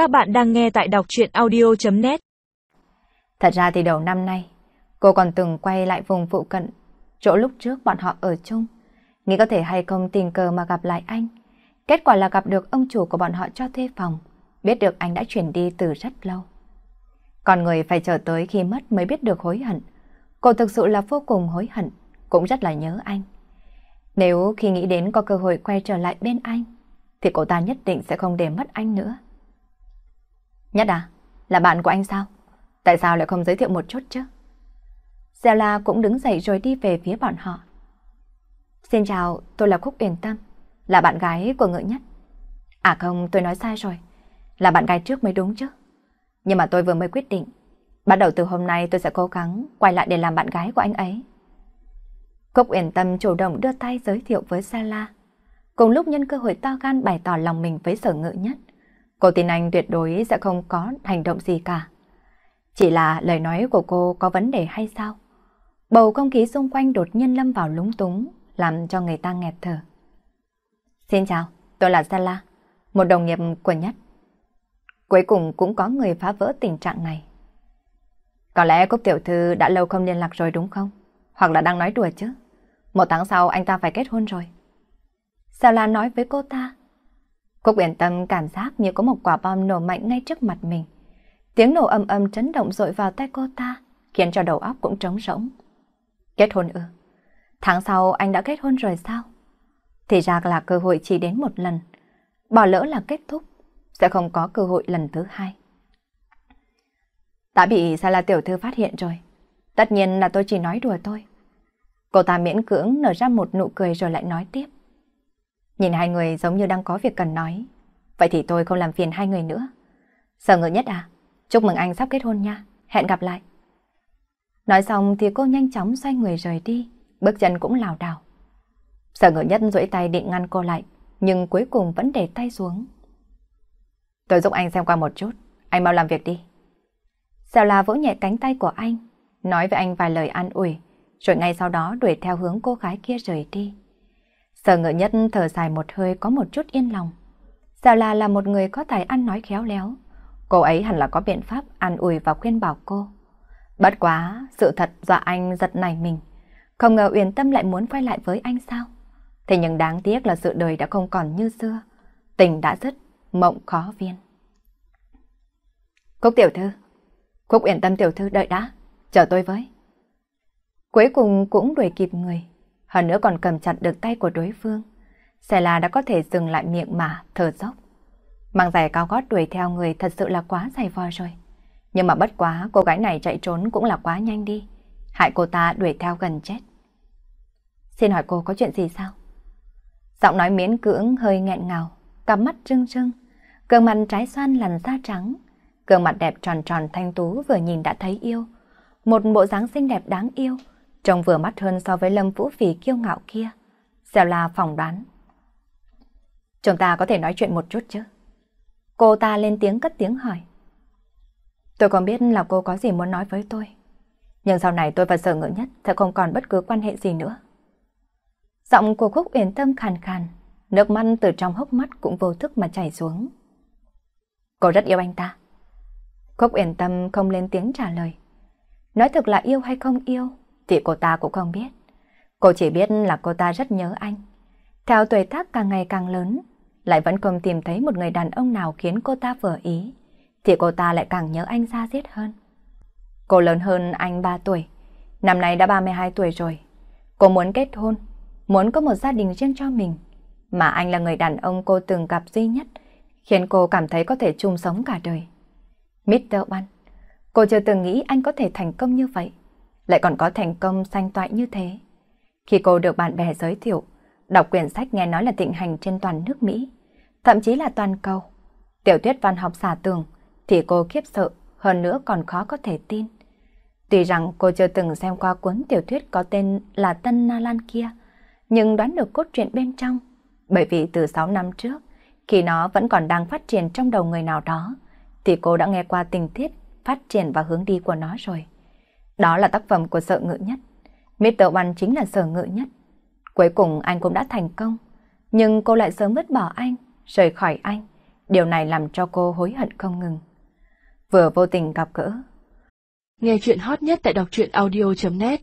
Các bạn đang nghe tại đọc chuyện audio.net Thật ra thì đầu năm nay, cô còn từng quay lại vùng phụ cận, chỗ lúc trước bọn họ ở chung. Nghĩ có thể hay không tình cờ mà gặp lại anh. Kết quả là gặp được ông chủ của bọn họ cho thuê phòng, biết được anh đã chuyển đi từ rất lâu. Còn người phải chờ tới khi mất mới biết được hối hận. Cô thực sự là vô cùng hối hận, cũng rất là nhớ anh. Nếu khi nghĩ đến có cơ hội quay trở lại bên anh, thì cô ta nhất định sẽ không để mất anh nữa. Nhất à, là bạn của anh sao? Tại sao lại không giới thiệu một chút chứ? Zella cũng đứng dậy rồi đi về phía bọn họ. Xin chào, tôi là Khúc Uyển Tâm, là bạn gái của ngự nhất. À không, tôi nói sai rồi, là bạn gái trước mới đúng chứ. Nhưng mà tôi vừa mới quyết định, bắt đầu từ hôm nay tôi sẽ cố gắng quay lại để làm bạn gái của anh ấy. Cúc Uyển Tâm chủ động đưa tay giới thiệu với Sala. Cùng lúc nhân cơ hội to gan bày tỏ lòng mình với sở ngự nhất. Cô tin anh tuyệt đối sẽ không có hành động gì cả. Chỉ là lời nói của cô có vấn đề hay sao? Bầu không khí xung quanh đột nhiên lâm vào lúng túng, làm cho người ta nghẹt thở. Xin chào, tôi là Sala, một đồng nghiệp của Nhất. Cuối cùng cũng có người phá vỡ tình trạng này. Có lẽ Cúc Tiểu Thư đã lâu không liên lạc rồi đúng không? Hoặc là đang nói đùa chứ? Một tháng sau anh ta phải kết hôn rồi. Sao nói với cô ta? Cô quyền Tâm cảm giác như có một quả bom nổ mạnh ngay trước mặt mình. Tiếng nổ âm âm chấn động dội vào tay cô ta, khiến cho đầu óc cũng trống rỗng. Kết hôn ư? Tháng sau anh đã kết hôn rồi sao? Thì ra là cơ hội chỉ đến một lần. Bỏ lỡ là kết thúc, sẽ không có cơ hội lần thứ hai. Đã bị Sa La Tiểu Thư phát hiện rồi. Tất nhiên là tôi chỉ nói đùa thôi. Cô ta miễn cưỡng nở ra một nụ cười rồi lại nói tiếp. Nhìn hai người giống như đang có việc cần nói. Vậy thì tôi không làm phiền hai người nữa. Sở ngự nhất à? Chúc mừng anh sắp kết hôn nha. Hẹn gặp lại. Nói xong thì cô nhanh chóng xoay người rời đi. Bước chân cũng lảo đảo. Sở ngự nhất duỗi tay định ngăn cô lại. Nhưng cuối cùng vẫn để tay xuống. Tôi giúp anh xem qua một chút. Anh mau làm việc đi. Sao là vỗ nhẹ cánh tay của anh. Nói với anh vài lời an ủi. Rồi ngay sau đó đuổi theo hướng cô gái kia rời đi. Sở ngự nhất thở dài một hơi có một chút yên lòng. Sao là là một người có tài ăn nói khéo léo. Cô ấy hẳn là có biện pháp an ủi và khuyên bảo cô. Bất quá, sự thật dọa anh giật nảy mình. Không ngờ Uyển Tâm lại muốn quay lại với anh sao? Thế nhưng đáng tiếc là sự đời đã không còn như xưa. Tình đã dứt, mộng khó viên. Cúc tiểu thư. Cúc Uyển Tâm tiểu thư đợi đã. Chờ tôi với. Cuối cùng cũng đuổi kịp người hơn nữa còn cầm chặt được tay của đối phương. Xe là đã có thể dừng lại miệng mà, thở dốc. Mang giày cao gót đuổi theo người thật sự là quá dày vò rồi. Nhưng mà bất quá, cô gái này chạy trốn cũng là quá nhanh đi. Hại cô ta đuổi theo gần chết. Xin hỏi cô có chuyện gì sao? Giọng nói miễn cưỡng hơi nghẹn ngào, cặp mắt trưng trưng, Cường mặt trái xoan làn da trắng, gương mặt đẹp tròn tròn thanh tú vừa nhìn đã thấy yêu. Một bộ dáng xinh đẹp đáng yêu, trông vừa mắt hơn so với Lâm Vũ Phỉ kiêu ngạo kia. Xèo là phỏng đoán. Chúng ta có thể nói chuyện một chút chứ? Cô ta lên tiếng cất tiếng hỏi. Tôi còn biết là cô có gì muốn nói với tôi. Nhưng sau này tôi và sở ngữ nhất sẽ không còn bất cứ quan hệ gì nữa. Giọng của Khúc Uyển Tâm khàn khàn, nước mắt từ trong hốc mắt cũng vô thức mà chảy xuống. Cô rất yêu anh ta. Khúc Uyển Tâm không lên tiếng trả lời. Nói thực là yêu hay không yêu, thì cô ta cũng không biết. Cô chỉ biết là cô ta rất nhớ anh. Theo tuổi tác càng ngày càng lớn, lại vẫn không tìm thấy một người đàn ông nào khiến cô ta vừa ý, thì cô ta lại càng nhớ anh ra giết hơn. Cô lớn hơn anh 3 tuổi, năm nay đã 32 tuổi rồi. Cô muốn kết hôn, muốn có một gia đình riêng cho mình, mà anh là người đàn ông cô từng gặp duy nhất, khiến cô cảm thấy có thể chung sống cả đời. Mr. One, cô chưa từng nghĩ anh có thể thành công như vậy lại còn có thành công sanh toại như thế. Khi cô được bạn bè giới thiệu, đọc quyển sách nghe nói là thịnh hành trên toàn nước Mỹ, thậm chí là toàn cầu. Tiểu thuyết văn học giả tường, thì cô khiếp sợ, hơn nữa còn khó có thể tin. Tuy rằng cô chưa từng xem qua cuốn tiểu thuyết có tên là Tân Na Lan kia, nhưng đoán được cốt truyện bên trong, bởi vì từ 6 năm trước, khi nó vẫn còn đang phát triển trong đầu người nào đó, thì cô đã nghe qua tình tiết, phát triển và hướng đi của nó rồi. Đó là tác phẩm của sợ ngự nhất. Mr. One chính là sở ngự nhất. Cuối cùng anh cũng đã thành công. Nhưng cô lại sớm vứt bỏ anh, rời khỏi anh, Điều này làm cho cô hối hận không ngừng. Vừa vô tình gặp gỡ. Nghe chuyện hot nhất tại đọc truyện audio.net